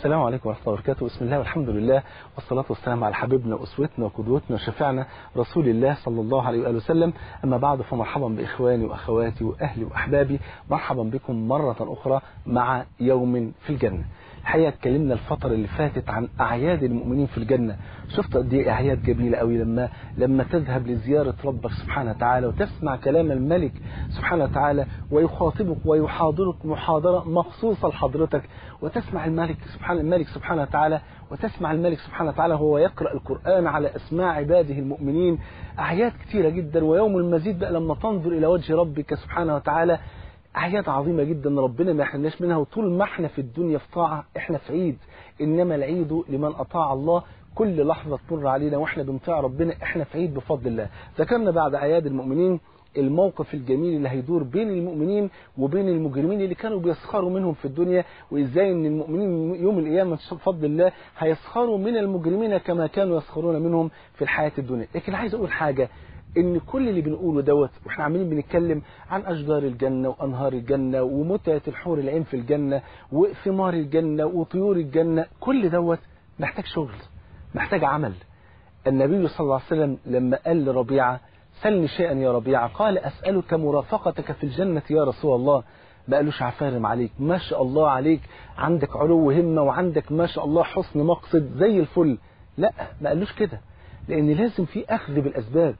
السلام عليكم ورحمة الله وبركاته. بسم الله والحمد لله والصلاة والسلام على حبيبنا وأسوتنا وقدوتنا وشفيعنا رسول الله صلى الله عليه وآله وسلم. أما بعد فمرحبا بإخواني وأخواتي وأهلي وأحبابي. مرحبا بكم مرة أخرى مع يوم في الجنة. الحقيقة اتكلمنا الفترة اللي فاتت عن أعياد المؤمنين في الجنة. شفت قد إيه أعياد جميلة قوي لما لما تذهب لزيارة ربك سبحانه وتعالى وتسمع كلام الملك سبحانه وتعالى ويخاطبك ويحاضرك محاضرة مخصوصة لحضرتك. وتسمع الملك سبحان الملك سبحانه وتعالى وتسمع الملك سبحانه وتعالى وهو يقرأ القرآن على أسماع عباده المؤمنين. أعياد كثيرة جدا. ويوم المزيد بقى لما تنظر إلى وجه ربك سبحانه وتعالى أعياد عظيمة جدا ربنا ما يحرمناش منها وطول ما إحنا في الدنيا في طاعة إحنا في عيد. إنما العيد لمن أطاع الله كل لحظة تمر علينا وإحنا بنطيع ربنا إحنا في عيد بفضل الله. ذكرنا بعد أعياد المؤمنين الموقف الجميل اللي هيدور بين المؤمنين وبين المجرمين اللي كانوا بيسخروا منهم في الدنيا وإزاي إن المؤمنين يوم القيامة بفضل الله هيسخروا من المجرمين كما كانوا يسخرون منهم في الحياة الدنيا. لكن عايز أقول حاجة إن كل اللي بنقوله دوت وإحنا عمالين بنتكلم عن أشجار الجنة وأنهار الجنة ومتعة الحور العين في الجنة وثمار الجنة وطيور الجنة كل دوت محتاج شغل محتاج عمل. النبي صلى الله عليه وسلم لما قال لربيعة سلني شيئا يا ربيعة قال أسألك مرافقتك في الجنة يا رسول الله. ما قالوش عفارم عليك ما شاء الله عليك عندك علو همه وعندك ما شاء الله حسن مقصد زي الفل. لا ما قالوش كده لأن لازم في أخذ بالأسباب.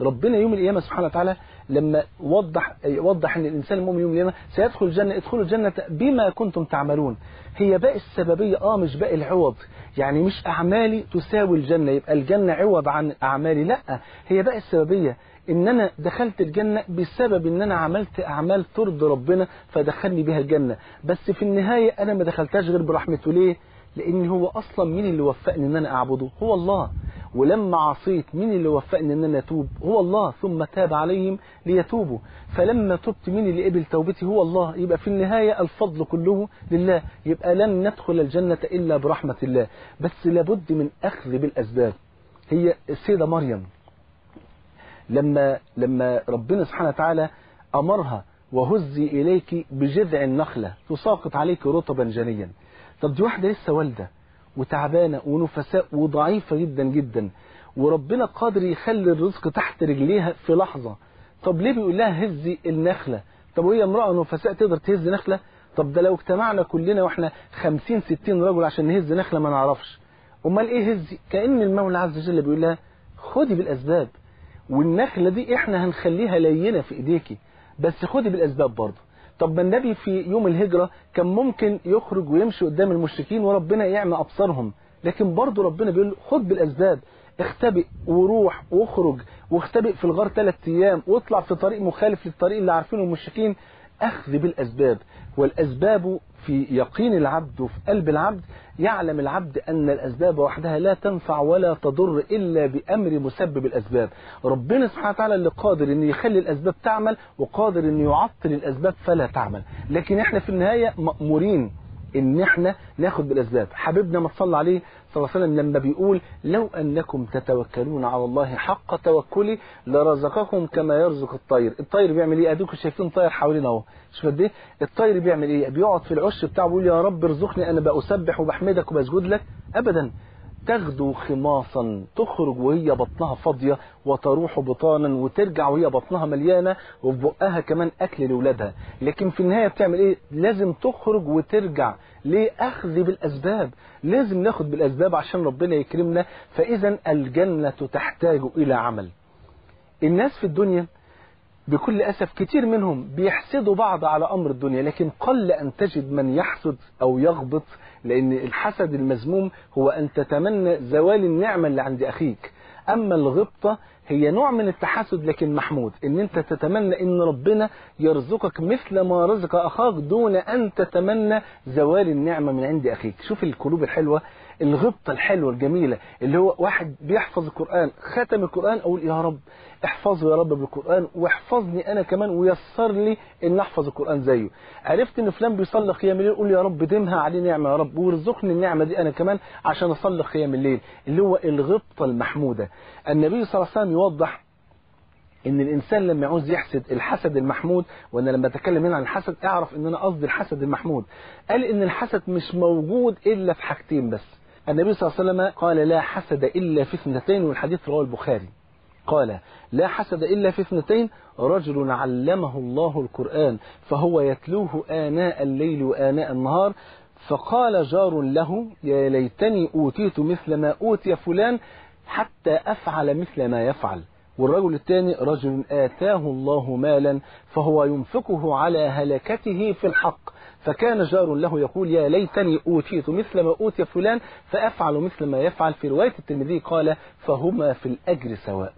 ربنا يوم القيامة سبحانه وتعالى لما وضح وضح إن الإنسان المؤمن يوم القيامة سيدخل الجنة ادخلوا الجنة بما كنتم تعملون. هي باقي السببية آه مش باقي العوض. يعني مش أعمالي تساوي الجنة يبقى الجنة عوض عن أعمالي لأ. هي باقي السببية. إن أنا دخلت الجنة بسبب إن أنا عملت أعمال ترضي ربنا فدخلني بها الجنة. بس في النهاية أنا ما دخلتهاش غير برحمته. ليه؟ لأن هو أصلا مين اللي وفقني إن أنا أعبده هو الله. ولما عصيت مين اللي وفقني إن أنا أتوب هو الله ثم تاب عليهم ليتوبوا. فلما تبت مين اللي قبل توبتي هو الله يبقى في النهاية الفضل كله لله يبقى لن ندخل الجنة إلا برحمة الله. بس لابد من أخذ بالأسباب. هي السيدة مريم لما لما ربنا سبحانه وتعالى أمرها وهزي إليك بجذع النخلة تساقط عليك رطبا جنيا. طب دي واحدة لسه والدة. وتعبانة ونفساء وضعيفة جدا جدا. وربنا قادر يخلي الرزق تحت رجليها في لحظة. طب ليه بيقول لها هزي النخلة؟ طب وهي امرأة نفساء تقدر تهز نخلة؟ طب ده لو اجتمعنا كلنا وإحنا 50 60 رجل عشان نهز نخلة ما نعرفش. أمال إيه هزي؟ كأن المولى عز وجل بيقول لها خدي بالأسباب. والنخلة دي إحنا هنخليها لينة في إيديكي. بس خدي بالأسباب برضه. طب ما النبي في يوم الهجرة كان ممكن يخرج ويمشي قدام المشركين وربنا يعمى أبصارهم. لكن برضه ربنا بيقول خد بالأسباب اختبئ وروح واخرج واختبئ في الغار ثلاث أيام واطلع في طريق مخالف للطريق اللي عارفينه المشركين. أخذ بالأسباب. والأسباب في يقين العبد وفي قلب العبد يعلم العبد أن الأسباب وحدها لا تنفع ولا تضر إلا بأمر مسبب الأسباب. ربنا سبحانه وتعالى اللي قادر أن يخلي الأسباب تعمل وقادر أن يعطل الأسباب فلا تعمل. لكن إحنا في النهاية مأمورين إن إحنا ناخد بالأسباب. حبيبنا ما صلى عليه الله عليه وسلم لما بيقول لو أنكم تتوكلون على الله حق توكلي لرزقكم كما يرزق الطير. الطير بيعمل إيه؟ اديكم شايفين طير حوالينا أهو. شوف قد إيه؟ الطير بيعمل إيه؟ بيقعد في العش بتاعه بيقول يا رب ارزقني أنا بسبح وبحمدك وبسجد لك ابدا. تغدو خماصا تخرج وهي بطنها فاضية وتروح بطانا وترجع وهي بطنها مليانة وفي بقها كمان أكل لأولادها لكن في النهاية بتعمل إيه؟ لازم تخرج وترجع ليه أخذ بالأسباب. لازم ناخد بالأسباب عشان ربنا يكرمنا. فإذا الجنة تحتاج إلى عمل. الناس في الدنيا بكل أسف كتير منهم بيحسدوا بعض على أمر الدنيا لكن قل أن تجد من يحسد أو يغبط لأن الحسد المذموم هو أن تتمنى زوال النعمة اللي عند أخيك. أما الغبطة هي نوع من التحسد لكن محمود إن أنت تتمنى إن ربنا يرزقك مثل ما رزق أخاك دون أن تتمنى زوال النعمة من عند أخيك. شوف القلوب الحلوة الغبطة الحلوة الجميلة اللي هو واحد بيحفظ القرآن ختم القرآن أقول يا رب احفظه يا رب بالقرآن واحفظني أنا كمان ويسر لي ان أحفظ القرآن زيه. عرفت إن فلان بيصلي قيام الليل؟ قول يا رب دمها عليه نعمة يا رب وارزقني النعمة دي أنا كمان عشان أصلي قيام الليل. اللي هو الغبطة المحمودة. النبي صلى الله عليه وسلم يوضح إن الإنسان لما يعوز يحسد الحسد المحمود وأنا لما أتكلم هنا عن الحسد أعرف إن أنا قصدي الحسد المحمود. قال إن الحسد مش موجود إلا في حاجتين بس. النبي صلى الله عليه وسلم قال لا حسد إلا في اثنتين والحديث رواه البخاري. قال لا حسد إلا في اثنتين رجل علمه الله القرآن فهو يتلوه آناء الليل وآناء النهار فقال جار له يا ليتني أوتيت مثل ما أوتي فلان حتى أفعل مثل ما يفعل. والرجل الثاني رجل آتاه الله مالا فهو ينفقه على هلكته في الحق. فكان جار له يقول يا ليتني أوتيت مثل ما أوتي فلان فأفعل مثل ما يفعل. في رواية الترمذي قال فهما في الأجر سواء.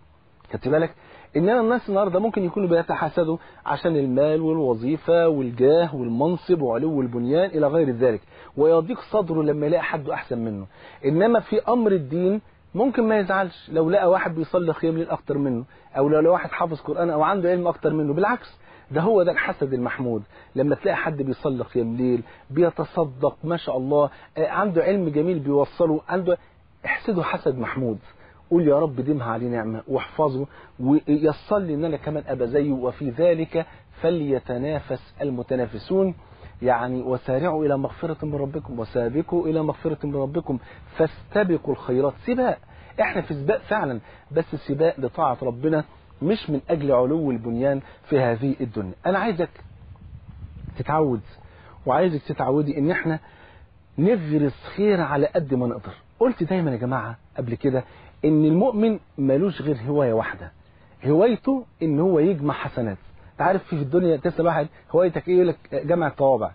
خدت بالك؟ اننا الناس النهارده ممكن يكونوا بيتحاسدوا عشان المال والوظيفة والجاه والمنصب وعلو البنيان إلى غير ذلك ويضيق صدره لما يلاقي حد أحسن منه. إنما في أمر الدين ممكن ما يزعلش لو لقى واحد بيصلي قيام ليل أكتر منه أو لو لقى واحد حافظ قرآن أو عنده علم أكتر منه بالعكس. ده هو ده الحسد المحمود. لما تلاقي حد بيصلي قيام ليل بيتصدق ما شاء الله عنده علم جميل بيوصله عنده احسده حسد محمود. قول يا رب ديمها عليه نعمة واحفظه ويصل لي ان أنا كمان ابقى زيه وفي ذلك فليتنافس المتنافسون. يعني وسارعوا إلى مغفرة من ربكم وسابقوا إلى مغفرة من ربكم فاستبقوا الخيرات. سباق إحنا في سباق فعلا بس سباق لطاعة ربنا. مش من أجل علو البنيان في هذه الدنيا. أنا عايزك تتعود وعايزك تتعودي إن إحنا نغرس خير على قد ما نقدر. قلت دايما يا جماعة قبل كده إن المؤمن ملوش غير هواية واحدة هوايته إن هو يجمع حسنات. تعرف في الدنيا تسأل واحد هوايتك إيه؟ يقول لك جمع الطوابع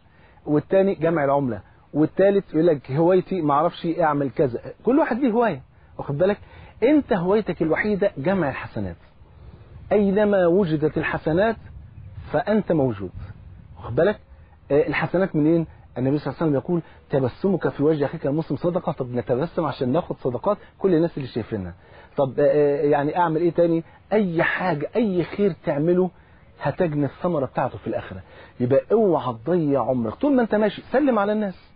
والتاني جمع العملة والتالت يقول لك هوايتي ما أعرفش أعمل كذا. كل واحد ليه هواية. واخد بالك؟ أنت هوايتك الوحيدة جمع الحسنات. أينما وجدت الحسنات فأنت موجود. واخد بالك؟ الحسنات منين؟ النبي صلى الله عليه وسلم يقول تبسمك في وجه أخيك المسلم صدقة. طب نتبسم عشان ناخد صدقات؟ كل الناس اللي شايفيننا. طب يعني أعمل إيه تاني؟ أي حاجة أي خير تعمله هتجني الثمرة بتاعته في الآخرة. يبقى اوعى تضيع عمرك. طول ما انت ماشي سلم على الناس.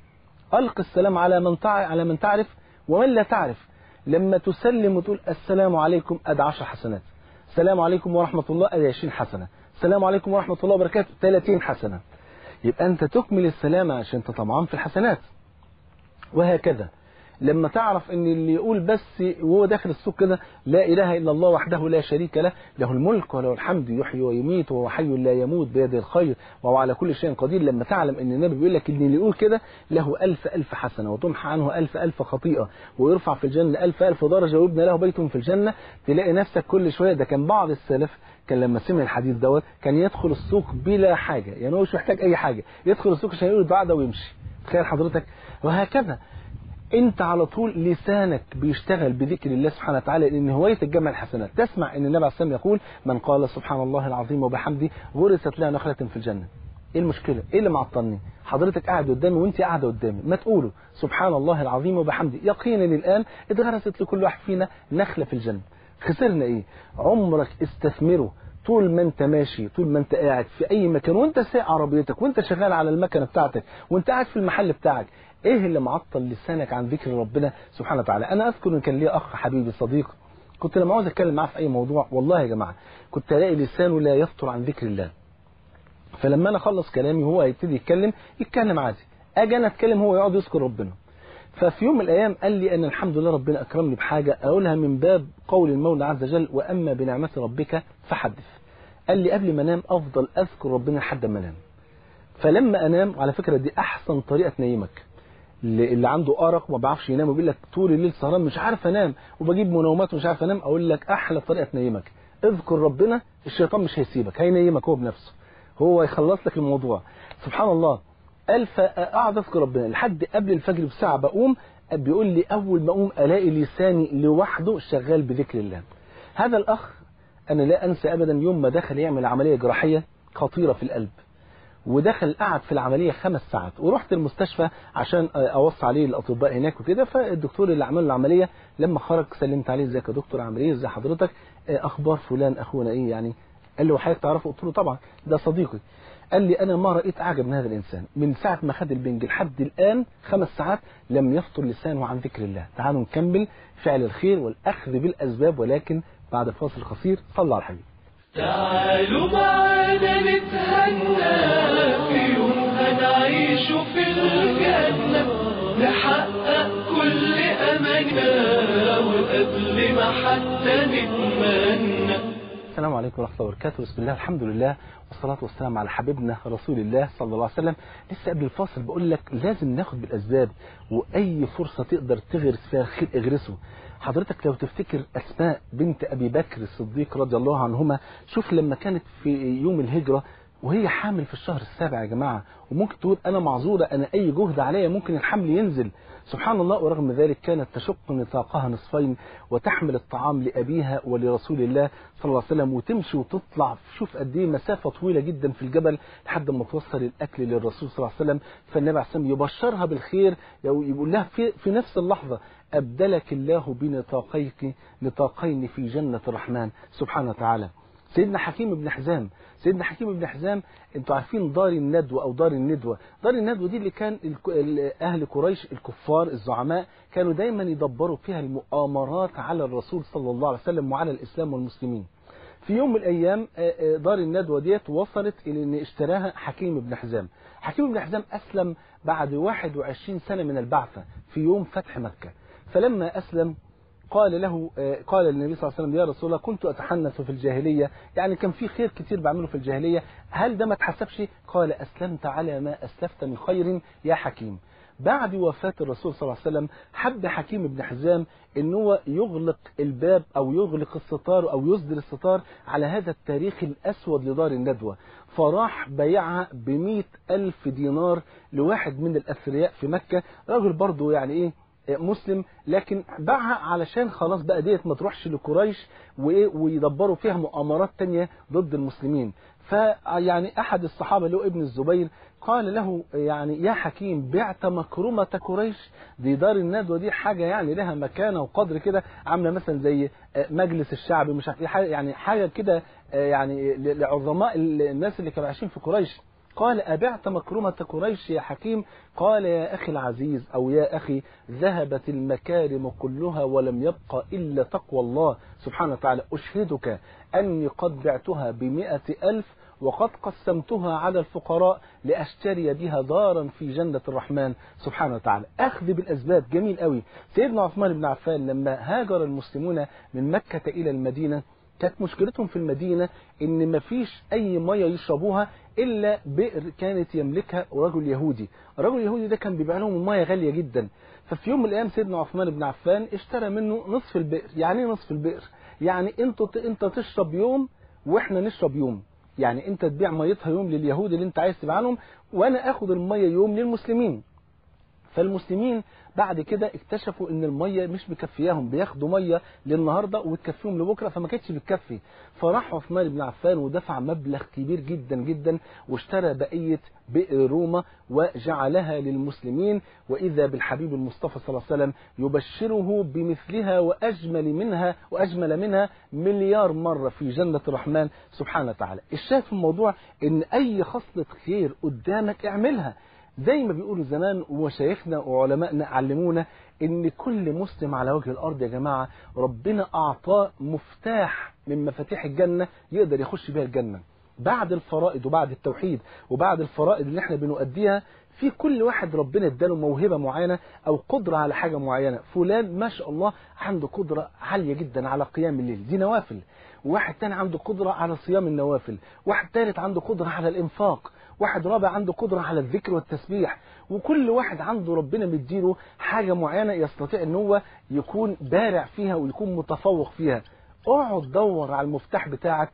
الق السلام على من على من تعرف ومن لا تعرف. لما تسلم وتقول السلام عليكم ادي 10 حسنات. السلام عليكم ورحمة الله. أدي 20 حسنة. السلام عليكم ورحمة الله وبركاته. 30 حسنة. يبقى أنت تكمل السلامة عشان أنت طمعان في الحسنات. وهكذا. لما تعرف إن اللي يقول بس وهو داخل السوق كده لا إله إلا الله وحده لا شريك له له الملك وله الحمد يحيي ويميت وهو حي لا يموت بيده الخير وهو على كل شيء قدير. لما تعلم إن النبي بيقول لك إن اللي يقول كده له ألف ألف حسنة وتمحى عنه ألف ألف خطيئة ويرفع في الجنة ألف ألف درجة ويبنى له بيت في الجنة. تلاقي نفسك كل شوية ده كان بعض السلف كان لما سمع الحديث دوت كان يدخل السوق بلا حاجة يعني هو مش محتاج أي حاجة يدخل السوق عشان يقول الدعاء ده ويمشي. تخيل حضرتك وهكذا. انت على طول لسانك بيشتغل بذكر الله سبحانه وتعالى لأن هواية الجمع الحسنات. تسمع إن النبي عليه الصلاة يقول من قال سبحان الله العظيم وبحمده غرست له نخلة في الجنة. إيه المشكلة؟ إيه اللي معطلني؟ حضرتك قاعد قدامي وأنت قاعدة قدامي. ما تقولوا سبحان الله العظيم وبحمده. يقينا الان اتغرست لكل واحد فينا نخلة في الجنة. خسرنا إيه؟ عمرك استثمره. طول ما أنت ماشي طول ما أنت قاعد في أي مكان وأنت سايق عربيتك وأنت شغال على المكنة بتاعتك وأنت قاعد في المحل بتاعك إيه اللي معطل لسانك عن ذكر ربنا سبحانه وتعالى؟ أنا أذكر إن كان لي أخ حبيبي صديق كنت لما عاوز أتكلم معاه في أي موضوع والله يا جماعة كنت ألاقي لسانه لا يفطر عن ذكر الله. فلما أنا أخلص كلامي وهو هيبتدي يتكلم يتكلم عادي. أجي أنا أتكلم هو يقعد يذكر ربنا. ففي يوم من الأيام قال لي ان الحمد لله ربنا أكرمني بحاجة أقولها من باب قول المولى عز وجل وأما بنعمة ربك فحدث. قال لي قبل ما أنام أفضل أذكر ربنا لحد ما أنام. فلما أنام على فكرة دي أحسن طريقة تنيمك. اللي عنده أرق وما بيعرفش ينام وبيقول لك طول الليل سهران مش عارف أنام وبجيب منومات ومش عارف أنام أقول لك أحلى طريقة تنيمك. اذكر ربنا الشيطان مش هيسيبك هينيمك هو بنفسه. هو يخلص لك الموضوع. سبحان الله. قال فاقعد أذكر ربنا. لحد قبل الفجر بساعة بقوم بيقول لي أول ما أقوم ألاقي لساني لوحده شغال بذكر الله. هذا الأخ أنا لا أنسى ابدا يوم ما دخل يعمل عملية جراحية خطيرة في القلب. ودخل قعد في العملية خمس ساعات. ورحت المستشفى عشان أوصي عليه الأطباء هناك وكده. فالدكتور اللي عمل له العملية لما خرج سلمت عليه. إزيك يا دكتور؟ عامل إيه؟ إزي حضرتك؟ أخبار فلان أخونا إيه يعني؟ قال له حضرتك تعرفه؟ قلت له طبعا ده صديقي. قال لي أنا ما رأيت أعجب من هذا الإنسان. من ساعة ما خد البنج لحد الآن خمس ساعات لم يفطر لسانه عن ذكر الله. تعالوا نكمل فعل الخير والأخذ بالأسباب ولكن بعد فاصل قصير صلى على الحبيب تعالوا معانا نتهنى. في الجنة نحقق كل أماننا وقبل ما حتى نتمنى. السلام عليكم ورحمة الله وبركاته. بسم الله الحمد لله والصلاة والسلام على حبيبنا رسول الله صلى الله عليه وسلم. لسه قبل الفاصل بقول لك لازم ناخد بالأسباب وأي فرصة تقدر تغرس فيها الخير اغرسه. حضرتك لو تفتكر أسماء بنت أبي بكر الصديق رضي الله عنهما شوف لما كانت في يوم الهجرة وهي حامل في الشهر السابع يا جماعة وممكن تقول أنا معذورة أنا أي جهد عليا ممكن الحمل ينزل. سبحان الله ورغم ذلك كانت تشق نطاقها نصفين وتحمل الطعام لأبيها ولرسول الله صلى الله عليه وسلم وتمشي وتطلع. شوف قد إيه مسافة طويلة جدا في الجبل لحد ما توصل الأكل للرسول صلى الله عليه وسلم. فالنبي عليه والسلام يبشرها بالخير يقول لها في, في نفس اللحظة أبدلك الله بنطاقيك نطاقين في جنة الرحمن. سبحانه وتعالى. سيدنا حكيم بن حزام. سيدنا حكيم بن حزام أنتوا عارفين دار الندوة أو دار الندوة. دار الندوة دي اللي كان أهل قريش الكفار الزعماء كانوا دايما يدبروا فيها المؤامرات على الرسول صلى الله عليه وسلم وعلى الإسلام والمسلمين. في يوم من الأيام دار الندوة ديت وصلت إلى إن اشتراها حكيم بن حزام. حكيم بن حزام أسلم بعد 21 سنة من البعثة في يوم فتح مكة. فلما أسلم قال له قال النبي صلى الله عليه وسلم يا رسول الله كنت أتحنث في الجاهلية. يعني كان في خير كتير بعمله في الجاهلية. هل ده ما اتحسبش قال أسلمت على ما أسلفت من خير يا حكيم. بعد وفاة الرسول صلى الله عليه وسلم حب حكيم بن حزام إن هو يغلق الباب أو يغلق الستار أو يصدر الستار على هذا التاريخ الأسود لدار الندوة. فراح بيعها بمئة ألف دينار لواحد من الأثرياء في مكة. راجل برضه يعني إيه مسلم لكن باعها علشان خلاص بقى ديت ما تروحش لقريش وايه ويدبروا فيها مؤامرات تانية ضد المسلمين. فيعني أحد الصحابة هو ابن الزبير قال له يعني يا حكيم بعت مكرمة قريش دي دار الندوة دي حاجة يعني لها مكانة وقدر كده عاملة مثلا زي مجلس الشعب مش يعني حاجة كده يعني لعظماء الناس اللي كانوا عايشين في قريش. قال أبعت مكرمة قريش يا حكيم؟ قال يا أخي العزيز أو يا أخي ذهبت المكارم كلها ولم يبقى إلا تقوى الله سبحانه وتعالى. أشهدك أني قد بعتها بمئة ألف وقد قسمتها على الفقراء لأشتري بها دارا في جنة الرحمن سبحانه وتعالى. أخذ بالأسباب جميل قوي سيدنا عثمان بن عفان لما هاجر المسلمون من مكة إلى المدينة كانت مشكلتهم في المدينة إن مفيش أي مية يشربوها إلا بئر كانت يملكها رجل يهودي. الرجل اليهودي ده كان بيبيع لهم المية غالية جدا. ففي يوم من الأيام سيدنا عثمان بن عفان اشترى منه نصف البئر. يعني إيه نصف البئر؟ يعني أنت أنت تشرب يوم وإحنا نشرب يوم. يعني أنت تبيع ميتها يوم لليهود اللي أنت عايز تبيع لهم وأنا آخد المية يوم للمسلمين. فالمسلمين بعد كده اكتشفوا إن المية مش مكفياهم بياخدوا مية للنهاردة وتكفيهم لبكرة فما كانتش بتكفي. فراح عثمان بن عفان ودفع مبلغ كبير جدا جدا واشترى بقية بئر روما وجعلها للمسلمين. وإذا بالحبيب المصطفى صلى الله عليه وسلم يبشره بمثلها وأجمل منها وأجمل منها مليار مرة في جنة الرحمن سبحانه وتعالى. الشاهد في الموضوع إن أي خصلة خير قدامك اعملها. زي ما بيقولوا زمان ومشايخنا وعلمائنا علمونا إن كل مسلم على وجه الأرض يا جماعة ربنا أعطاه مفتاح من مفاتيح الجنة يقدر يخش بيها الجنة. بعد الفرائض وبعد التوحيد وبعد الفرائض اللي إحنا بنؤديها في كل واحد ربنا إداله موهبة معينة أو قدرة على حاجة معينة. فلان ما شاء الله عنده قدرة عالية جدا على قيام الليل. دي نوافل. واحد تاني عنده قدرة على صيام النوافل. واحد ثالث عنده قدرة على الإنفاق. واحد رابع عنده قدرة على الذكر والتسبيح وكل واحد عنده ربنا مديله حاجة معينة يستطيع إن هو يكون بارع فيها ويكون متفوق فيها. اقعد دور على المفتاح بتاعك.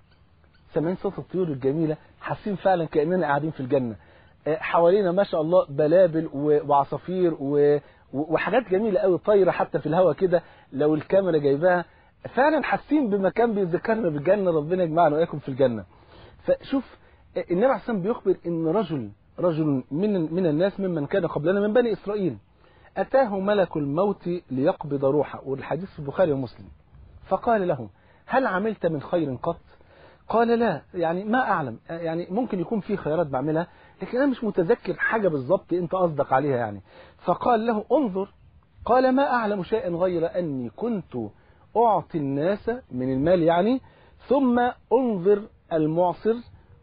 سامعين صوت الطيور الجميلة حاسين فعلا كأننا قاعدين في الجنة. حوالينا ما شاء الله بلابل وعصافير وحاجات جميلة قوي طايرة حتى في الهواء كده لو الكاميرا جايباها. فعلا حاسين بمكان بيذكرنا بالجنة ربنا يجمعنا وإياكم في الجنة. فشوف النبي عليه بيخبر إن رجل رجل من من الناس ممن كان قبلنا من بني إسرائيل أتاه ملك الموت ليقبض روحه والحديث في البخاري ومسلم. فقال له هل عملت من خير قط؟ قال لا يعني ما أعلم. يعني ممكن يكون في خيارات بعملها لكن أنا مش متذكر حاجة بالظبط أنت قصدك عليها يعني. فقال له انظر. قال ما أعلم شيئا غير أني كنت أعطي الناس من المال يعني ثم أنظر المعصر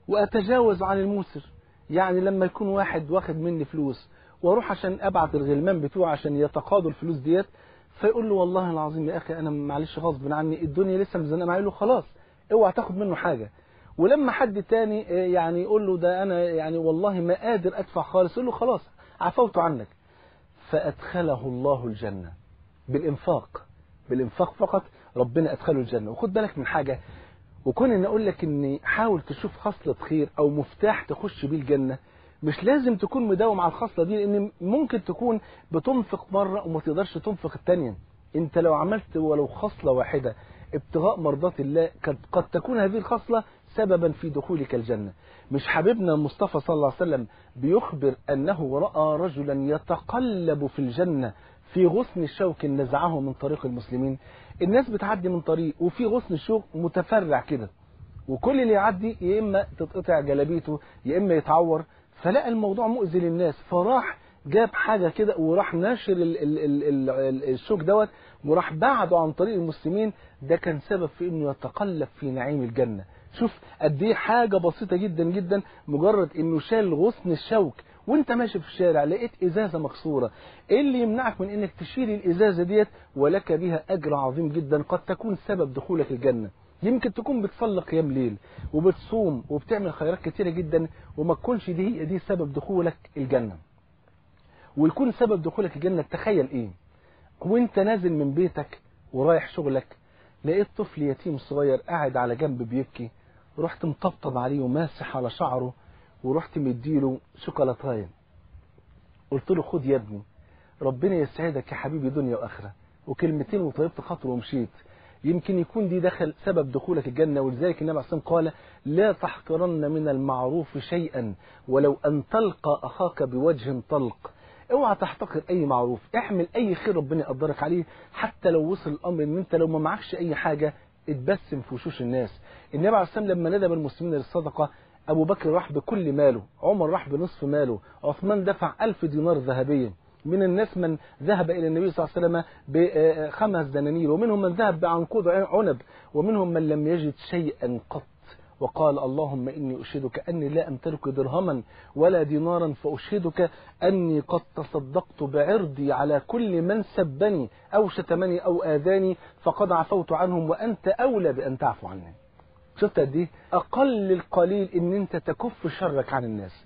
وأتجاوز عن الموسر. يعني لما يكون واحد واخد مني فلوس وأروح عشان أبعت الغلمان بتوعه عشان يتقاضوا الفلوس ديت فيقول له والله العظيم يا أخي أنا معلش غصب عني الدنيا لسه مزنقة معايا له خلاص اوعى تاخد منه حاجة. ولما حد تاني يعني يقول له ده أنا يعني والله ما قادر أدفع خالص يقول له خلاص عفوت عنك. فأدخله الله الجنة بالإنفاق. بالإنفاق فقط ربنا أدخله الجنة. وخد بالك من حاجة وكون إن أقول لك ان حاول تشوف خصلة خير أو مفتاح تخش بيه الجنة مش لازم تكون مداوم على الخصلة دي لأن ممكن تكون بتنفق مرة وما تقدرش تنفق الثانية أنت لو عملت ولو خصلة واحدة ابتغاء مرضات الله قد, قد تكون هذه الخصلة سببا في دخولك الجنة. مش حبيبنا المصطفى صلى الله عليه وسلم بيخبر أنه رأى رجلا يتقلب في الجنة في غصن الشوك نزعه من طريق المسلمين. الناس بتعدي من طريق وفي غصن الشوك متفرع كده. وكل اللي يعدي يا إما تتقطع جلابيته يا إما يتعور. فلقى الموضوع مؤذي للناس. فراح جاب حاجة كده وراح ناشر ال ال ال ال ال الشوك دوت وراح بعده عن طريق المسلمين. ده كان سبب في إنه يتقلب في نعيم الجنة. شوف قد إيه حاجة بسيطة جدا جدا مجرد إنه شال غصن الشوك وانت ماشي في الشارع لقيت إزازة مكسورة إيه اللي يمنعك من إنك تشيل الإزازة ديت؟ ولك بها أجر عظيم جدا قد تكون سبب دخولك الجنة. يمكن تكون بتصلي قيام ليل وبتصوم وبتعمل خيرات كتيرة جدا وما تكونش دي دي سبب دخولك الجنة. ويكون سبب دخولك الجنة تخيل إيه؟ وانت نازل من بيتك ورايح شغلك لقيت طفل يتيم صغير قاعد على جنب بيبكي رحت مطبطب عليه وماسح على شعره ورحت مديله شوكولاتاية. قلت له خد يا ابني ربنا يسعدك يا حبيبي دنيا وآخرة. وكلمتين وطيبت خاطره ومشيت. يمكن يكون دي دخل سبب دخولك الجنة ولذلك النبي عليه قال لا تحقرن من المعروف شيئا ولو أن تلقى أخاك بوجه طلق. اوعى تحتقر أي معروف. احمل أي خير ربنا يقدرك عليه حتى لو وصل الأمر إن أنت لو ما معكش أي حاجة اتبسم في وشوش الناس. النبي عليه الصلاة لما ندب المسلمين للصدقة أبو بكر راح بكل ماله عمر راح بنصف ماله عثمان دفع ألف دينار ذهبية من الناس من ذهب إلى النبي صلى الله عليه وسلم بخمس دنانير ومنهم من ذهب بعنقود عنب ومنهم من لم يجد شيئا قط. وقال اللهم إني أشهدك أني لا أمتلك درهما ولا دينارا فأشهدك أني قد تصدقت بعرضي على كل من سبني أو شتمني أو آذاني فقد عفوت عنهم وأنت أولى بأن تعفو عني. شفت قد إيه؟ أقل القليل إن أنت تكف شرك عن الناس.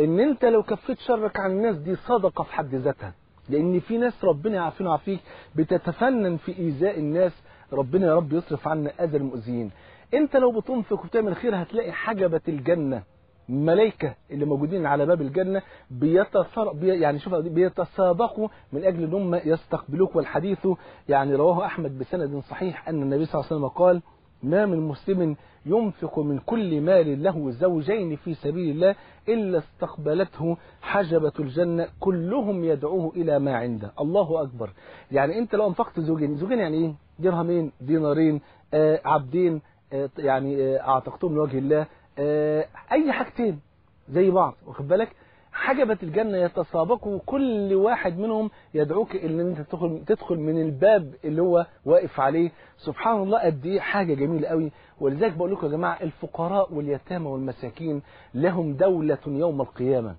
إن أنت لو كفيت شرك عن الناس دي صدقة في حد ذاتها. لأن في ناس ربنا يعافينا ويعافيك بتتفنن في إيذاء الناس. ربنا يا رب يصرف عنا أذى المؤذيين. أنت لو بتنفق وبتعمل خير هتلاقي حجبة الجنة. ملائكة اللي موجودين على باب الجنة بيتصر... بي... يعني شوف بيتسابقوا من أجل أن هم يستقبلوك. والحديث يعني رواه أحمد بسند صحيح أن النبي صلى الله عليه وسلم قال ما من مسلم ينفق من كل مال له زوجين في سبيل الله إلا استقبلته حجبة الجنة كلهم يدعوه إلى ما عنده. الله أكبر. يعني أنت لو أنفقت زوجين زوجين يعني إيه؟ درهمين دينارين آه عبدين آه يعني آه أعتقتهم لوجه الله آه أي حاجتين زي بعض واخد بالك؟ حجبة الجنة يتسابقوا كل واحد منهم يدعوك إن أنت تدخل تدخل من الباب اللي هو واقف عليه. سبحان الله قد إيه حاجة جميلة قوي. ولذلك بقول لكم يا جماعة الفقراء واليتامى والمساكين لهم دولة يوم القيامة.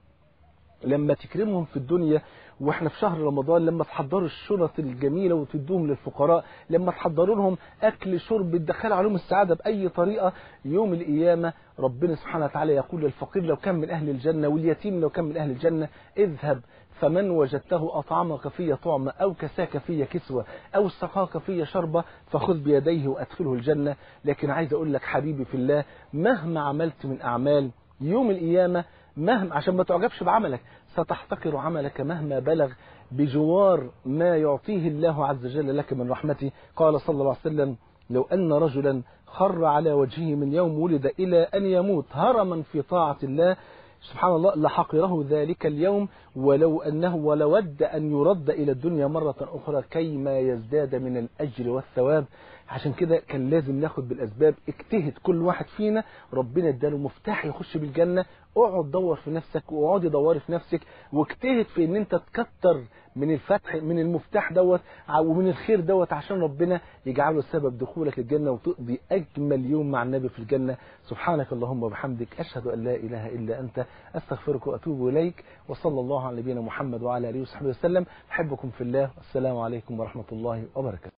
لما تكرمهم في الدنيا وإحنا في شهر رمضان لما تحضروا الشنط الجميلة وتدوهم للفقراء لما تحضروا لهم أكل شرب تدخلوا عليهم السعادة بأي طريقة يوم القيامة ربنا سبحانه وتعالى يقول للفقير لو كان من أهل الجنة واليتيم لو كان من أهل الجنة اذهب فمن وجدته أطعمك في طعمة أو كساك في كسوة أو سقاك في شربة فخذ بيديه وأدخله الجنة. لكن عايز أقول لك حبيبي في الله مهما عملت من أعمال يوم القيامة مهما عشان ما تعجبش بعملك ستحتقر عملك مهما بلغ بجوار ما يعطيه الله عز وجل لك من رحمته. قال صلى الله عليه وسلم لو أن رجلا خر على وجهه من يوم ولد إلى أن يموت هرما في طاعة الله سبحان الله لحقره ذلك اليوم ولو أنه ولود أن يرد إلى الدنيا مرة أخرى كيما يزداد من الأجر والثواب. عشان كده كان لازم ناخد بالأسباب. اجتهد كل واحد فينا ربنا اداله مفتاح يخش بالجنة. اقعد دور في نفسك واقعدي دوري في نفسك واجتهد في ان انت تكتر من الفتح من المفتاح دوت ومن الخير دوت عشان ربنا يجعله سبب دخولك الجنة وتقضي أجمل يوم مع النبي في الجنة. سبحانك اللهم وبحمدك. أشهد أن لا إله إلا أنت. أستغفرك وأتوب إليك. وصلى الله على نبينا محمد وعلى آله وصحبه وسلم. أحبكم في الله. والسلام عليكم ورحمة الله وبركاته.